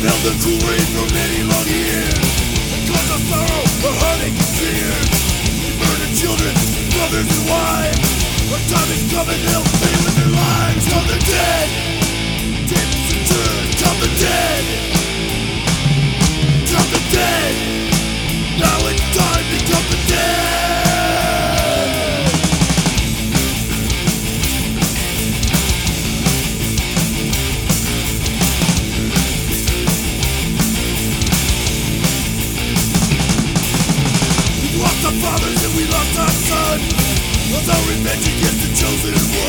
They've held them to reign for many long years Cause of sorrow, the hurting, tears Murdered children, brothers and wives. Our time is coming, they'll pay with their lives our fathers and we lost our sons Although revenge against the chosen